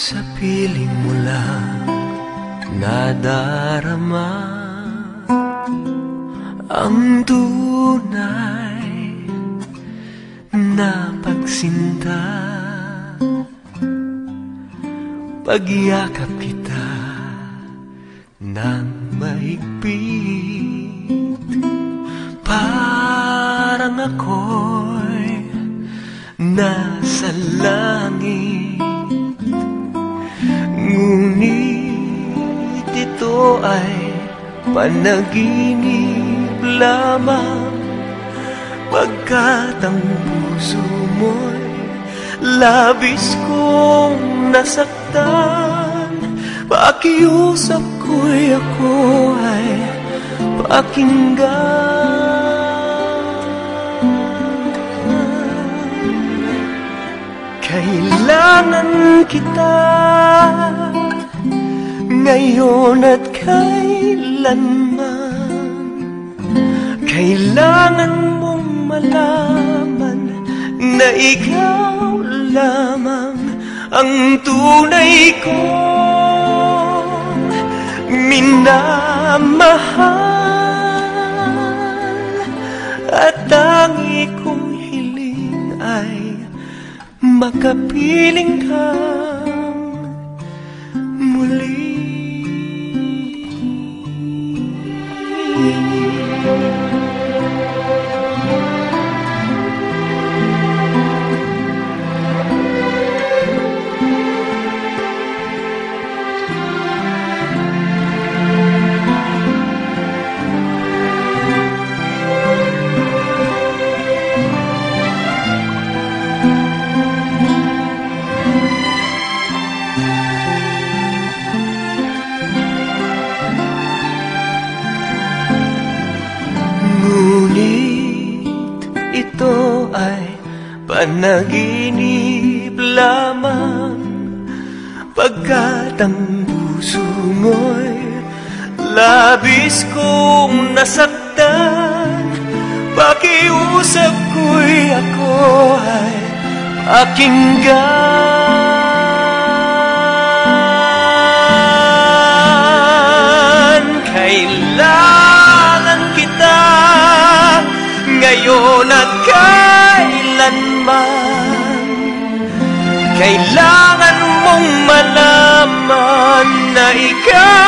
Sa piling mo lang nadarama Ang tunay na pagsinta. Pagyakap kita ng mahigpit Parang ako'y nasa langit ay panaginip lamang. Pagkat ang puso mo'y labis kong nasaktan Pakiusap ko'y ako ay pakinggan. Kailangan kita ngayon at kailanman Kailangan mong malaman na ikaw lamang ang tunay kong minamahal At tangi kong hiling ay makapiling kang King. Panaginip lamang Pagkat ang puso mo'y labis kong nasaktan. Pakiusap ko'y ako ay pakinggan. Kailangan kita ngayon at kailanman Kailangan mong malaman na ikaw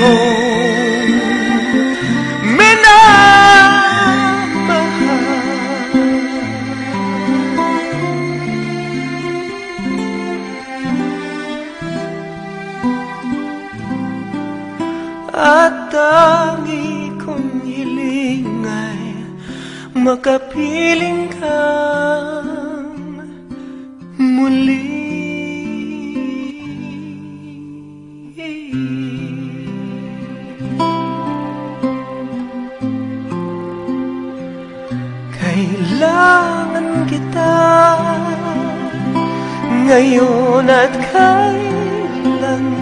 kong minamahal At tangi kong hiling ay makapiling kang muli kailangan kita ngayon at kailanman.